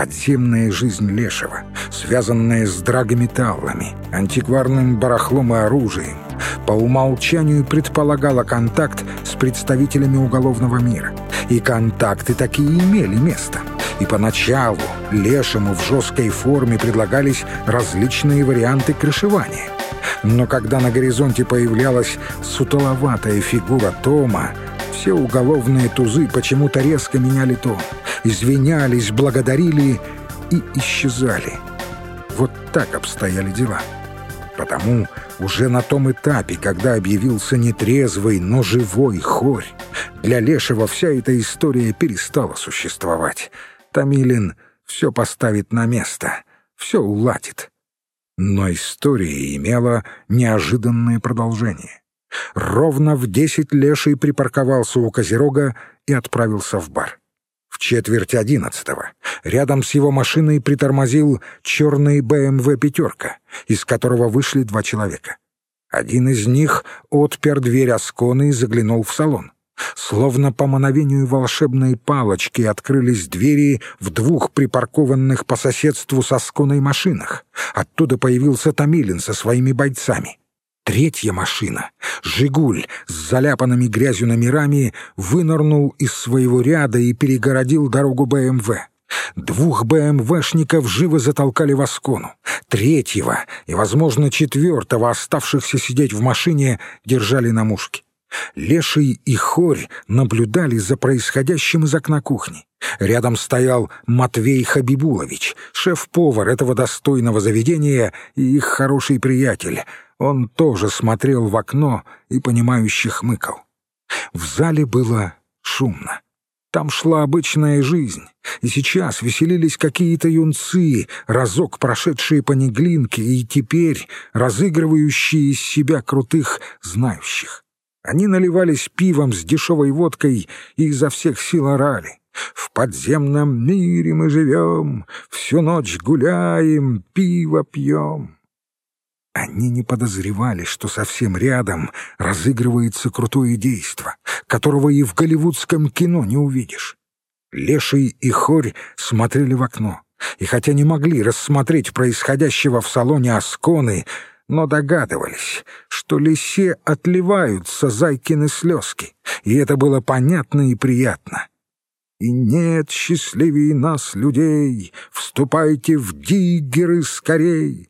Подземная жизнь Лешего, связанная с драгометаллами, антикварным барахлом и оружием, по умолчанию предполагала контакт с представителями уголовного мира. И контакты такие имели место. И поначалу Лешему в жесткой форме предлагались различные варианты крышевания. Но когда на горизонте появлялась сутуловатая фигура Тома, все уголовные тузы почему-то резко меняли тон — извинялись, благодарили и исчезали. Вот так обстояли дела. Потому уже на том этапе, когда объявился нетрезвый, но живой хорь, для Лешего вся эта история перестала существовать. Тамилин все поставит на место, все уладит. Но история имела неожиданное продолжение. Ровно в десять Леший припарковался у Козерога и отправился в бар четверть одиннадцатого. Рядом с его машиной притормозил черный БМВ «пятерка», из которого вышли два человека. Один из них отпер дверь Асконы и заглянул в салон. Словно по мановению волшебной палочки открылись двери в двух припаркованных по соседству с Асконой машинах. Оттуда появился Томилин со своими бойцами. Третья машина, «Жигуль» с заляпанными грязью номерами, вынырнул из своего ряда и перегородил дорогу БМВ. Двух БМВшников живо затолкали в Аскону. Третьего и, возможно, четвертого, оставшихся сидеть в машине, держали на мушке. Леший и Хорь наблюдали за происходящим из окна кухни. Рядом стоял Матвей Хабибулович, шеф-повар этого достойного заведения и их хороший приятель — он тоже смотрел в окно и, понимающе хмыкал. В зале было шумно. Там шла обычная жизнь, и сейчас веселились какие-то юнцы, разок прошедшие по Неглинке и теперь разыгрывающие из себя крутых знающих. Они наливались пивом с дешевой водкой и изо всех сил орали. «В подземном мире мы живем, всю ночь гуляем, пиво пьем». Они не подозревали, что совсем рядом разыгрывается крутое действо, которого и в голливудском кино не увидишь. Леший и Хорь смотрели в окно, и хотя не могли рассмотреть происходящего в салоне Асконы, но догадывались, что лисе отливаются зайкины слезки, и это было понятно и приятно. И нет счастливее нас, людей, вступайте в диггеры скорей.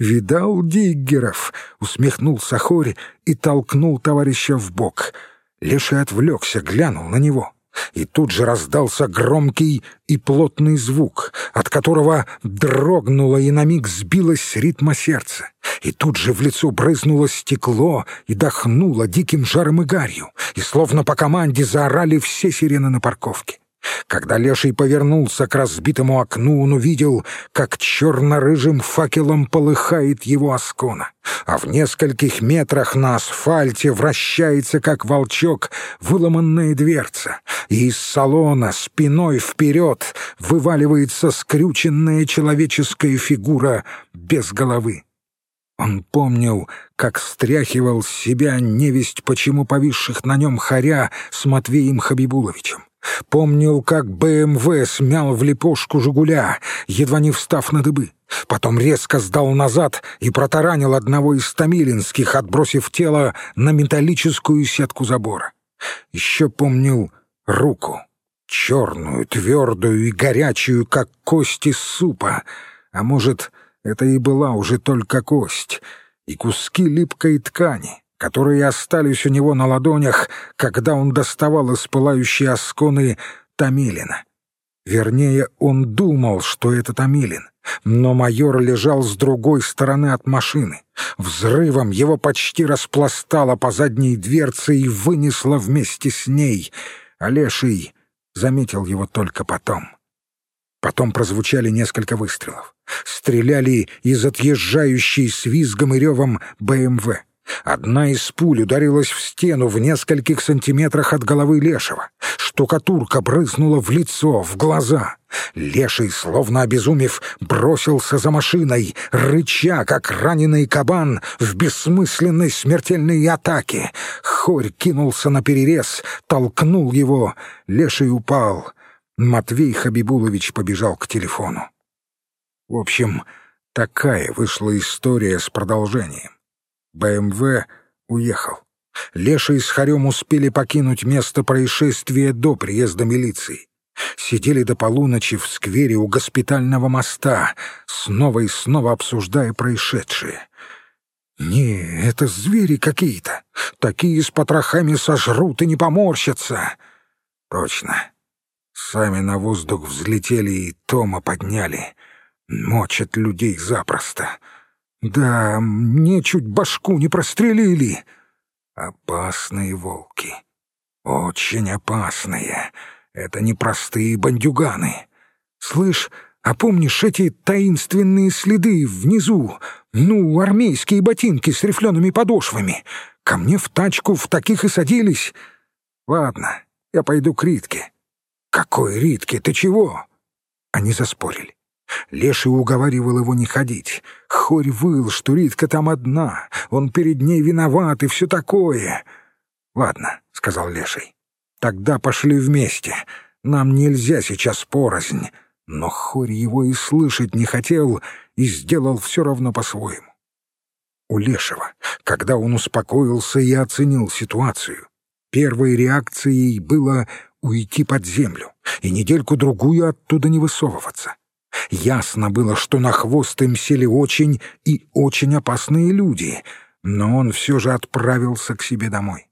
«Видал Диггеров?» — усмехнулся Хори и толкнул товарища в бок. Леший отвлекся, глянул на него. И тут же раздался громкий и плотный звук, от которого дрогнуло и на миг сбилось ритма сердца. И тут же в лицо брызнуло стекло и дохнуло диким жаром и гарью, и словно по команде заорали все сирены на парковке. Когда Леший повернулся к разбитому окну, он увидел, как черно-рыжим факелом полыхает его оскона, а в нескольких метрах на асфальте вращается, как волчок, выломанная дверца, и из салона спиной вперед вываливается скрюченная человеческая фигура без головы. Он помнил, как стряхивал с себя невесть почему повисших на нем хоря с Матвеем Хабибуловичем. Помнил, как БМВ смял в лепешку «Жигуля», едва не встав на дыбы. Потом резко сдал назад и протаранил одного из томилинских, отбросив тело на металлическую сетку забора. Еще помнил руку, черную, твердую и горячую, как кости супа. А может, это и была уже только кость и куски липкой ткани которые остались у него на ладонях, когда он доставал из пылающей осконы Томилина. Вернее, он думал, что это Томилин, но майор лежал с другой стороны от машины. Взрывом его почти распластало по задней дверце и вынесло вместе с ней. А Леший заметил его только потом. Потом прозвучали несколько выстрелов. Стреляли из отъезжающей с визгом и ревом БМВ. Одна из пуль ударилась в стену в нескольких сантиметрах от головы Лешего. Штукатурка брызнула в лицо, в глаза. Леший, словно обезумев, бросился за машиной, рыча, как раненый кабан, в бессмысленной смертельной атаке. Хорь кинулся на перерез, толкнул его. Леший упал. Матвей Хабибулович побежал к телефону. В общем, такая вышла история с продолжением. БМВ уехал. Леша и с Харем успели покинуть место происшествия до приезда милиции. Сидели до полуночи в сквере у госпитального моста, снова и снова обсуждая происшедшее. «Не, это звери какие-то. Такие с потрохами сожрут и не поморщатся». «Точно. Сами на воздух взлетели и Тома подняли. Мочат людей запросто. Да, мне чуть башку не прострелили». Опасные волки. Очень опасные. Это не простые бандюганы. Слышь, а помнишь эти таинственные следы внизу? Ну, армейские ботинки с рифлеными подошвами. Ко мне в тачку в таких и садились. Ладно, я пойду к Ритке. Какой Ритке? Ты чего? Они заспорили. Леший уговаривал его не ходить. Хорь выл, что Ритка там одна, он перед ней виноват и все такое. «Ладно», — сказал Леший, — «тогда пошли вместе. Нам нельзя сейчас порознь». Но Хорь его и слышать не хотел и сделал все равно по-своему. У Лешего, когда он успокоился и оценил ситуацию, первой реакцией было уйти под землю и недельку-другую оттуда не высовываться. Ясно было, что на хвост им сели очень и очень опасные люди, но он все же отправился к себе домой.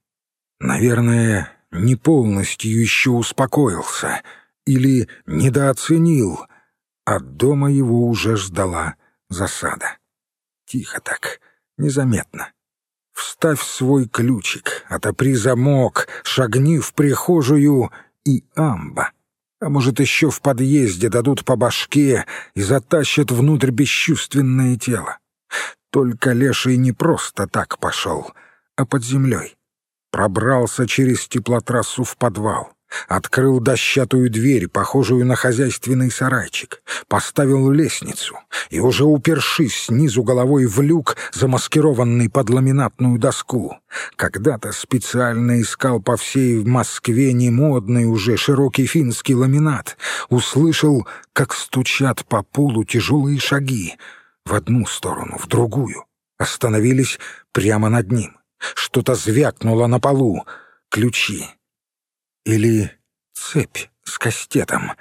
Наверное, не полностью еще успокоился или недооценил, а дома его уже ждала засада. Тихо так, незаметно. Вставь свой ключик, отопри замок, шагни в прихожую и амба — а может, еще в подъезде дадут по башке и затащат внутрь бесчувственное тело. Только Леший не просто так пошел, а под землей. Пробрался через теплотрассу в подвал. Открыл дощатую дверь, похожую на хозяйственный сарайчик, поставил лестницу и, уже упершись снизу головой в люк, замаскированный под ламинатную доску, когда-то специально искал по всей Москве немодный уже широкий финский ламинат, услышал, как стучат по полу тяжелые шаги в одну сторону, в другую, остановились прямо над ним. Что-то звякнуло на полу. Ключи. Или цепь с кастетом.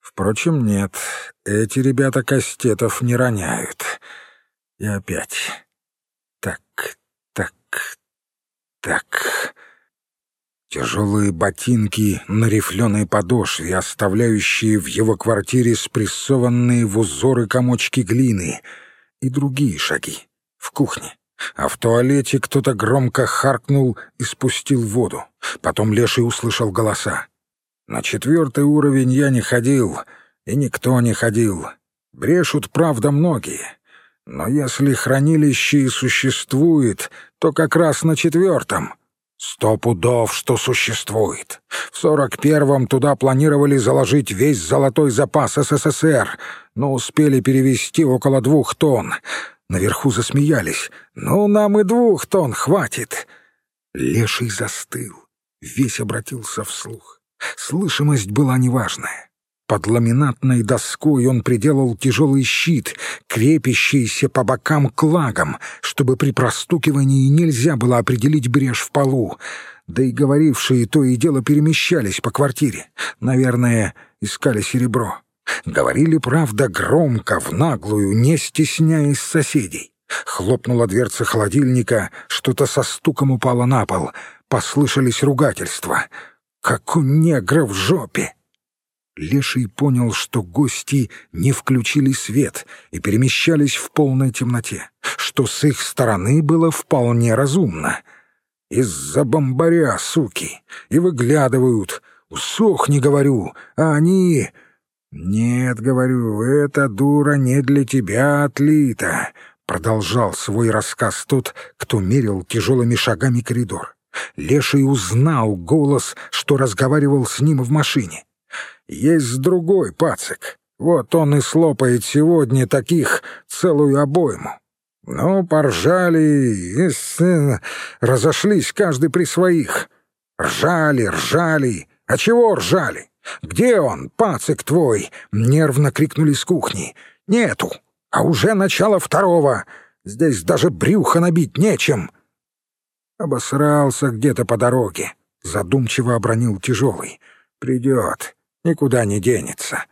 Впрочем, нет, эти ребята кастетов не роняют. И опять. Так, так, так. Тяжелые ботинки на рифленой подошве, оставляющие в его квартире спрессованные в узоры комочки глины. И другие шаги. В кухне а в туалете кто-то громко харкнул и спустил воду. Потом Леший услышал голоса. На четвертый уровень я не ходил, и никто не ходил. Брешут, правда, многие. Но если хранилище и существует, то как раз на четвертом. Сто пудов, что существует. В сорок первом туда планировали заложить весь золотой запас СССР, но успели перевести около двух тонн. Наверху засмеялись. «Ну, нам и двух тонн хватит!» Леший застыл, весь обратился вслух. Слышимость была неважная. Под ламинатной доской он приделал тяжелый щит, крепящийся по бокам клагом, чтобы при простукивании нельзя было определить брешь в полу. Да и говорившие то и дело перемещались по квартире. Наверное, искали серебро. Говорили, правда, громко, в наглую, не стесняясь соседей. Хлопнула дверца холодильника, что-то со стуком упало на пол. Послышались ругательства. «Как у негра в жопе!» Леший понял, что гости не включили свет и перемещались в полной темноте, что с их стороны было вполне разумно. Из-за бомбаря, суки, и выглядывают. «Усохни, говорю, а они...» «Нет, — говорю, — эта дура не для тебя отлита», — продолжал свой рассказ тот, кто мерил тяжелыми шагами коридор. Леший узнал голос, что разговаривал с ним в машине. «Есть другой пацик. Вот он и слопает сегодня таких целую обойму. Ну, поржали и разошлись каждый при своих. Ржали, ржали. А чего ржали? Где он, пацик твой?» — нервно крикнули с кухни. «Нету, а уже начало второго. Здесь даже брюхо набить нечем». Обосрался где-то по дороге. Задумчиво обронил тяжелый. «Придет, никуда не денется».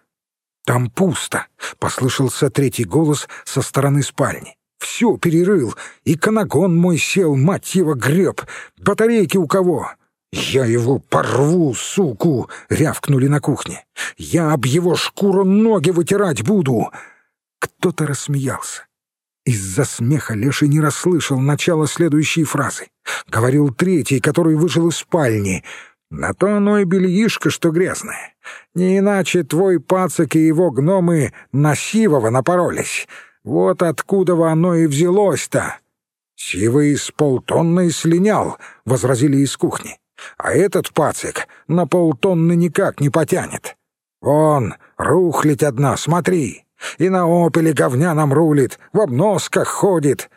«Там пусто», — послышался третий голос со стороны спальни. «Все перерыл, и канагон мой сел, мать его, греб. Батарейки у кого?» «Я его порву, суку!» — рявкнули на кухне. «Я об его шкуру ноги вытирать буду!» Кто-то рассмеялся. Из-за смеха Леший не расслышал начала следующей фразы. Говорил третий, который вышел из спальни. «На то оно и бельишко, что грязное. Не иначе твой пацак и его гномы на Сивова напоролись. Вот откуда оно и взялось-то». «Сивый с полтонны слинял», — возразили из кухни. «А этот пацик на полтонны никак не потянет. Вон, рухлить одна, смотри, и на опеле говняном рулит, в обносках ходит».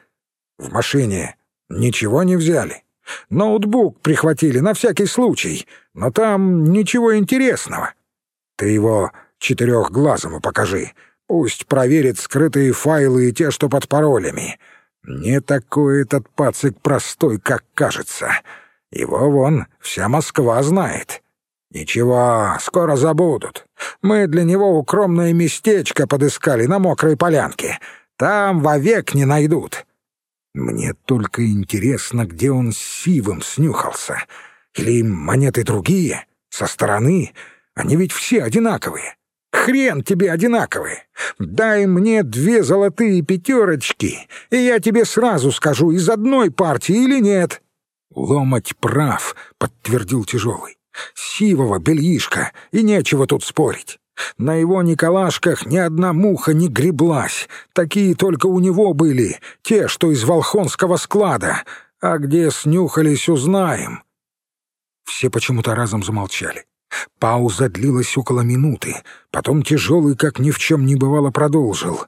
В машине ничего не взяли. Ноутбук прихватили на всякий случай, но там ничего интересного. Ты его четырехглазому покажи. Пусть проверит скрытые файлы и те, что под паролями. Не такой этот пацик простой, как кажется. Его вон вся Москва знает. Ничего, скоро забудут. Мы для него укромное местечко подыскали на мокрой полянке. Там вовек не найдут. Мне только интересно, где он с Сивым снюхался. Или монеты другие, со стороны. Они ведь все одинаковые. Хрен тебе одинаковые. Дай мне две золотые пятерочки, и я тебе сразу скажу, из одной партии или нет. «Ломать прав», — подтвердил тяжелый. «Сивого бельишка, и нечего тут спорить. На его Николашках ни одна муха не греблась. Такие только у него были, те, что из волхонского склада. А где снюхались, узнаем». Все почему-то разом замолчали. Пауза длилась около минуты. Потом тяжелый, как ни в чем не бывало, продолжил.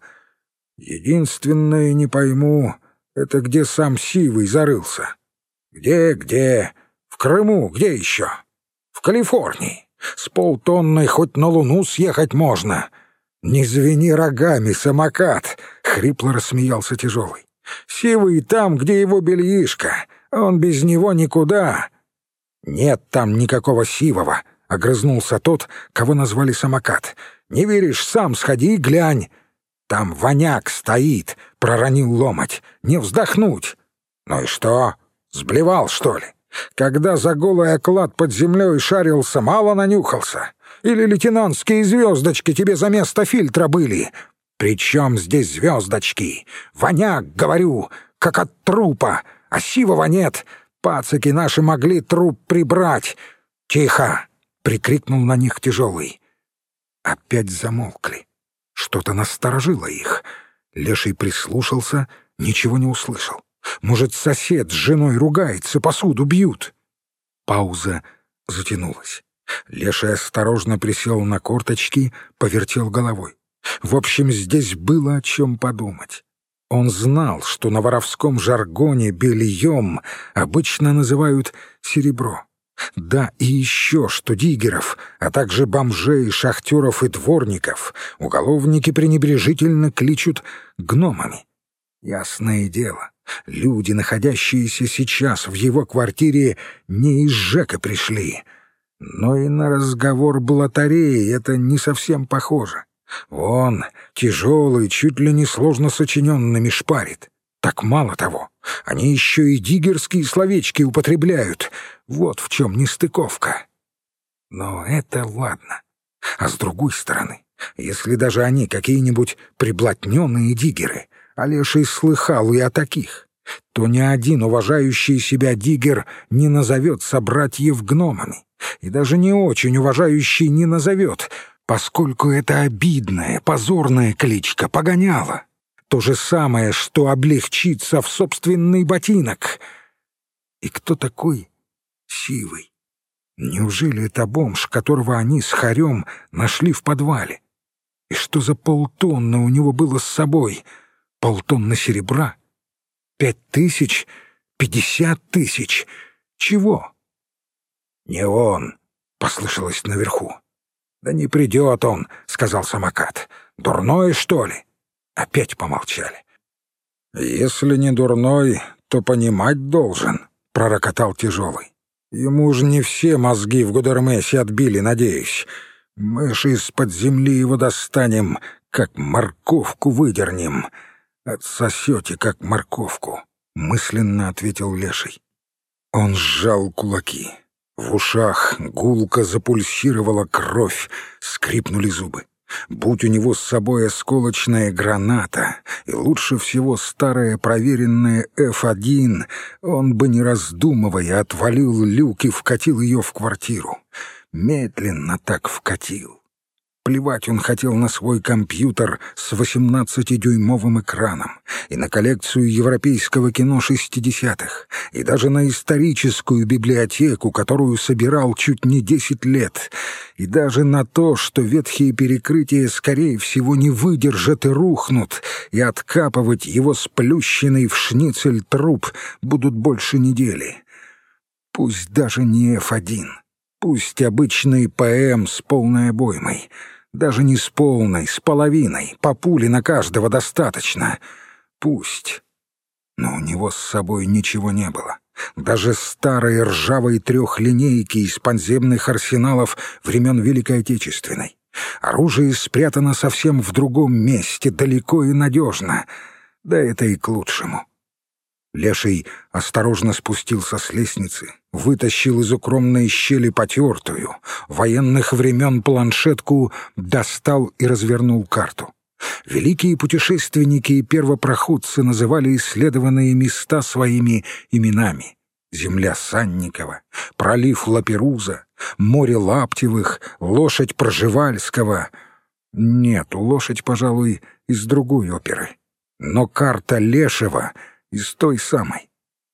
«Единственное, не пойму, это где сам Сивый зарылся. «Где, где? В Крыму, где еще?» «В Калифорнии. С полтонной хоть на Луну съехать можно». «Не звени рогами, самокат!» — хрипло рассмеялся тяжелый. «Сивый там, где его бельишко. Он без него никуда». «Нет там никакого сивого», — огрызнулся тот, кого назвали самокат. «Не веришь, сам сходи и глянь». «Там воняк стоит», — проронил ломать. «Не вздохнуть». «Ну и что?» Сблевал, что ли? Когда за голый оклад под землей шарился, мало нанюхался? Или лейтенантские звездочки тебе за место фильтра были? Причем здесь звездочки? Воняк, говорю, как от трупа, а сивого нет. Пацаки наши могли труп прибрать. Тихо! — прикрикнул на них тяжелый. Опять замолкли. Что-то насторожило их. Леший прислушался, ничего не услышал. Может, сосед с женой ругается, посуду бьют?» Пауза затянулась. Леший осторожно присел на корточки, повертел головой. В общем, здесь было о чем подумать. Он знал, что на воровском жаргоне бельем обычно называют серебро. Да, и еще, что диггеров, а также бомжей, шахтеров и дворников уголовники пренебрежительно кличут гномами. Ясное дело, Люди, находящиеся сейчас в его квартире, не из ЖЭКа пришли. Но и на разговор блатареи это не совсем похоже. Он тяжелый, чуть ли не сложно сочиненными шпарит. Так мало того, они еще и диггерские словечки употребляют. Вот в чем нестыковка. Но это ладно. А с другой стороны, если даже они какие-нибудь приблотненные диггеры, Олеший слыхал и о таких, то ни один уважающий себя диггер не назовет собратьев гномами, и даже не очень уважающий не назовет, поскольку это обидная, позорная кличка погоняла. То же самое, что облегчиться в собственный ботинок. И кто такой Сивый? Неужели это бомж, которого они с Харем нашли в подвале? И что за полтонны у него было с собой — полтонны серебра? Пять тысяч? Пятьдесят тысяч? Чего? «Не он!» — послышалось наверху. «Да не придет он», — сказал самокат. «Дурной, что ли?» Опять помолчали. «Если не дурной, то понимать должен», — пророкотал тяжелый. «Ему же не все мозги в Гудермесе отбили, надеюсь. Мы ж из-под земли его достанем, как морковку выдернем. Отсосете, как морковку», — мысленно ответил Леший. Он сжал кулаки. В ушах гулко запульсировала кровь, скрипнули зубы. Будь у него с собой осколочная граната и лучше всего старая проверенная F1, он бы, не раздумывая, отвалил люк и вкатил ее в квартиру. Медленно так вкатил. Плевать он хотел на свой компьютер с 18-дюймовым экраном, и на коллекцию европейского кино 60-х, и даже на историческую библиотеку, которую собирал чуть не 10 лет, и даже на то, что ветхие перекрытия, скорее всего, не выдержат и рухнут, и откапывать его сплющенный в шницель труп будут больше недели. Пусть даже не F1, пусть обычный ПМ с полной обоймой — даже не с полной, с половиной, по пуле на каждого достаточно. Пусть. Но у него с собой ничего не было. Даже старой ржавой трехлинейки из подземных арсеналов времен Великой Отечественной. Оружие спрятано совсем в другом месте, далеко и надежно. Да это и к лучшему. Леший осторожно спустился с лестницы, вытащил из укромной щели потертую, военных времен планшетку, достал и развернул карту. Великие путешественники и первопроходцы называли исследованные места своими именами. Земля Санникова, пролив Лаперуза, море Лаптевых, лошадь Проживальского. Нет, лошадь, пожалуй, из другой оперы. Но карта Лешева — из той самой.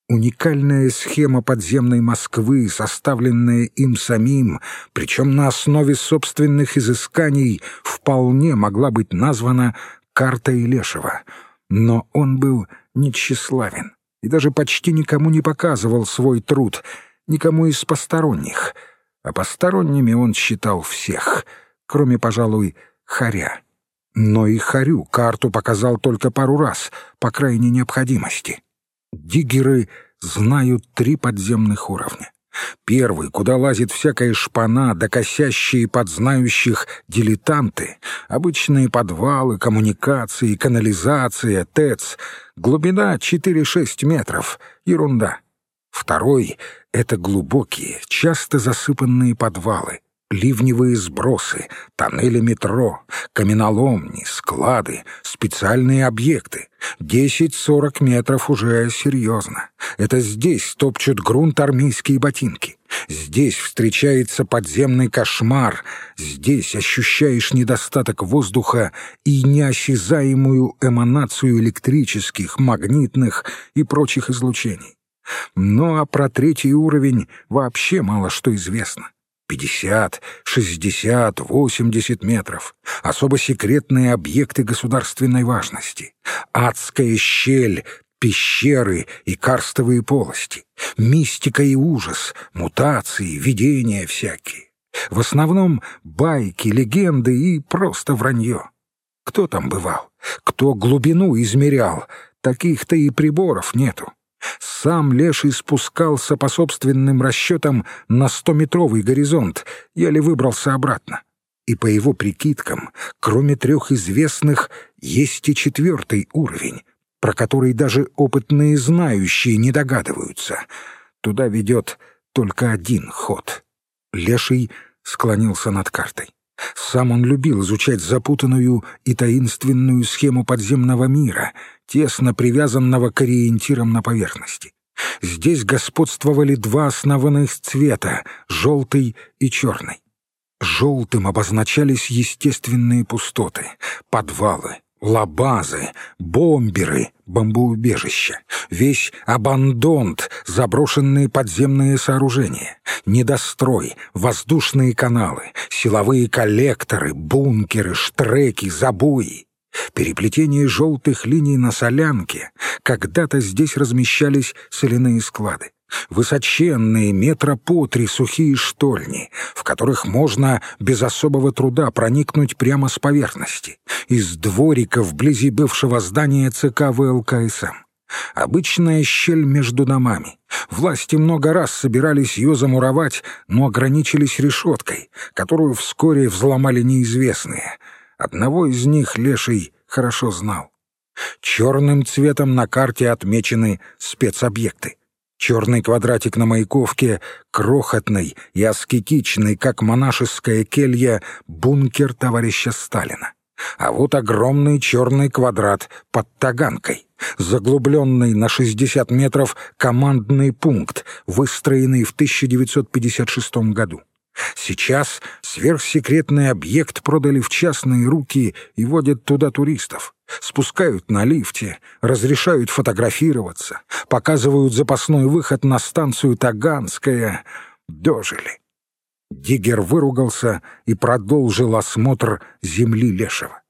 Уникальная схема подземной Москвы, составленная им самим, причем на основе собственных изысканий, вполне могла быть названа «картой Лешева». Но он был нечиславен и даже почти никому не показывал свой труд, никому из посторонних. А посторонними он считал всех, кроме, пожалуй, Харя. Но и Харю карту показал только пару раз, по крайней необходимости. Диггеры знают три подземных уровня. Первый, куда лазит всякая шпана, да косящие подзнающих дилетанты, обычные подвалы, коммуникации, канализация, ТЭЦ, глубина 4-6 метров, ерунда. Второй — это глубокие, часто засыпанные подвалы, ливневые сбросы, тоннели метро, каменоломни, склады, специальные объекты. Десять-сорок метров уже серьезно. Это здесь топчут грунт армейские ботинки. Здесь встречается подземный кошмар. Здесь ощущаешь недостаток воздуха и неосязаемую эманацию электрических, магнитных и прочих излучений. Ну а про третий уровень вообще мало что известно пятьдесят, шестьдесят, восемьдесят метров, особо секретные объекты государственной важности, адская щель, пещеры и карстовые полости, мистика и ужас, мутации, видения всякие. В основном байки, легенды и просто вранье. Кто там бывал? Кто глубину измерял? Таких-то и приборов нету. Сам Леший спускался по собственным расчетам на стометровый горизонт, еле выбрался обратно. И по его прикидкам, кроме трех известных, есть и четвертый уровень, про который даже опытные знающие не догадываются. Туда ведет только один ход. Леший склонился над картой. Сам он любил изучать запутанную и таинственную схему подземного мира, тесно привязанного к ориентирам на поверхности. Здесь господствовали два основных цвета — желтый и черный. Желтым обозначались естественные пустоты, подвалы, лабазы, бомберы, бомбоубежища, весь абандонт, заброшенные подземные сооружения, недострой, воздушные каналы, силовые коллекторы, бункеры, штреки, забои. Переплетение желтых линий на солянке. Когда-то здесь размещались соляные склады. Высоченные метра по три сухие штольни, в которых можно без особого труда проникнуть прямо с поверхности, из дворика вблизи бывшего здания ЦК ВЛКСМ. Обычная щель между домами. Власти много раз собирались ее замуровать, но ограничились решеткой, которую вскоре взломали неизвестные. Одного из них Леший хорошо знал. Черным цветом на карте отмечены спецобъекты. Черный квадратик на маяковке, крохотный и аскетичный, как монашеская келья, бункер товарища Сталина. А вот огромный черный квадрат под Таганкой, заглубленный на 60 метров командный пункт, выстроенный в 1956 году. Сейчас сверхсекретный объект продали в частные руки и водят туда туристов. Спускают на лифте, разрешают фотографироваться, показывают запасной выход на станцию Таганская. Дожили. Диггер выругался и продолжил осмотр земли Лешего.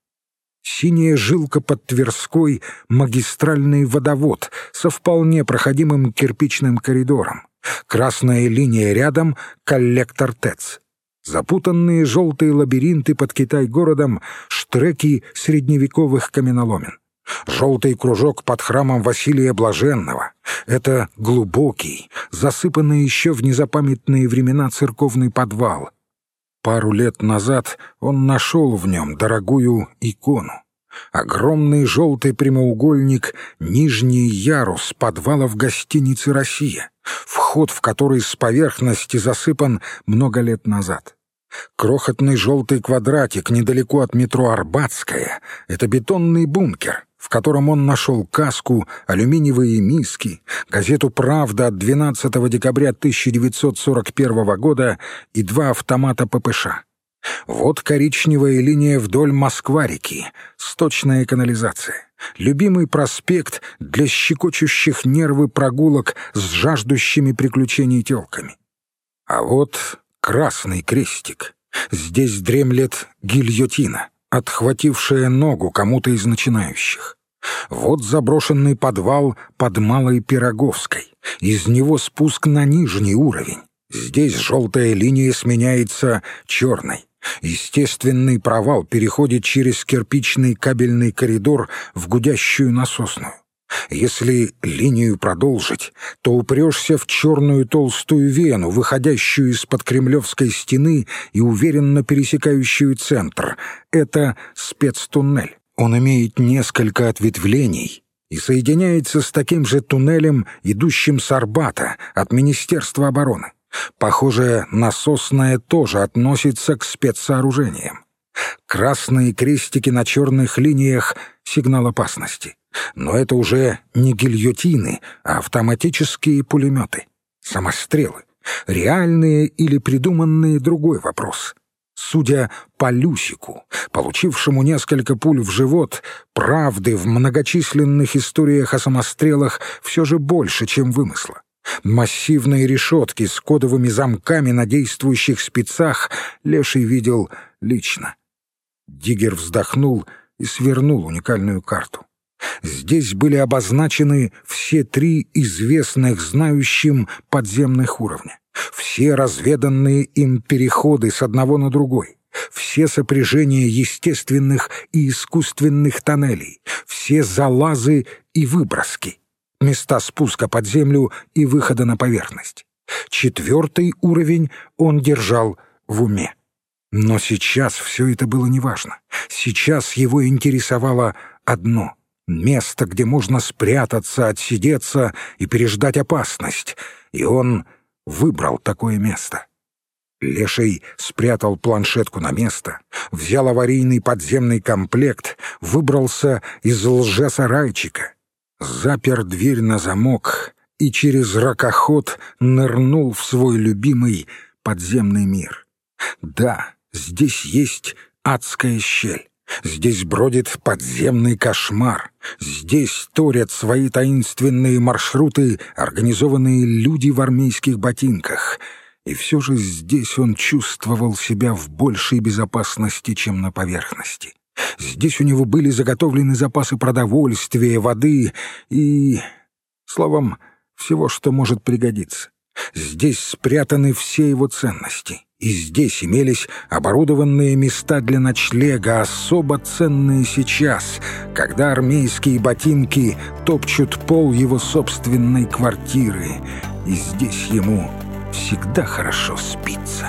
Синяя жилка под Тверской — магистральный водовод со вполне проходимым кирпичным коридором. Красная линия рядом — коллектор ТЭЦ. Запутанные желтые лабиринты под Китай-городом — штреки средневековых каменоломен. Желтый кружок под храмом Василия Блаженного — это глубокий, засыпанный еще в незапамятные времена церковный подвал. Пару лет назад он нашел в нем дорогую икону. Огромный желтый прямоугольник — нижний ярус подвала в гостинице «Россия», вход в который с поверхности засыпан много лет назад. Крохотный желтый квадратик недалеко от метро Арбатская — это бетонный бункер, в котором он нашел каску, алюминиевые миски, газету «Правда» от 12 декабря 1941 года и два автомата ППШ. Вот коричневая линия вдоль Москва-реки, сточная канализация. Любимый проспект для щекочущих нервы прогулок с жаждущими приключений телками. А вот красный крестик. Здесь дремлет гильотина, отхватившая ногу кому-то из начинающих. Вот заброшенный подвал под Малой Пироговской. Из него спуск на нижний уровень. Здесь желтая линия сменяется черной. Естественный провал переходит через кирпичный кабельный коридор в гудящую насосную. Если линию продолжить, то упрешься в черную толстую вену, выходящую из-под кремлевской стены и уверенно пересекающую центр. Это спецтуннель. Он имеет несколько ответвлений и соединяется с таким же туннелем, идущим с Арбата от Министерства обороны. Похоже, насосная тоже относится к спецсооружениям. Красные крестики на черных линиях — сигнал опасности. Но это уже не гильотины, а автоматические пулеметы. Самострелы. Реальные или придуманные — другой вопрос. Судя по Люсику, получившему несколько пуль в живот, правды в многочисленных историях о самострелах все же больше, чем вымысла. Массивные решетки с кодовыми замками на действующих спецах Леший видел лично. Диггер вздохнул и свернул уникальную карту. Здесь были обозначены все три известных знающим подземных уровня, все разведанные им переходы с одного на другой, все сопряжения естественных и искусственных тоннелей, все залазы и выброски места спуска под землю и выхода на поверхность. Четвертый уровень он держал в уме. Но сейчас все это было неважно. Сейчас его интересовало одно — место, где можно спрятаться, отсидеться и переждать опасность. И он выбрал такое место. Леший спрятал планшетку на место, взял аварийный подземный комплект, выбрался из лжесарайчика — запер дверь на замок и через ракоход нырнул в свой любимый подземный мир. Да, здесь есть адская щель. Здесь бродит подземный кошмар. Здесь торят свои таинственные маршруты организованные люди в армейских ботинках. И все же здесь он чувствовал себя в большей безопасности, чем на поверхности. Здесь у него были заготовлены запасы продовольствия, воды и... Словом, всего, что может пригодиться. Здесь спрятаны все его ценности, и здесь имелись оборудованные места для ночлега, особо ценные сейчас, когда армейские ботинки топчут пол его собственной квартиры, и здесь ему всегда хорошо спится».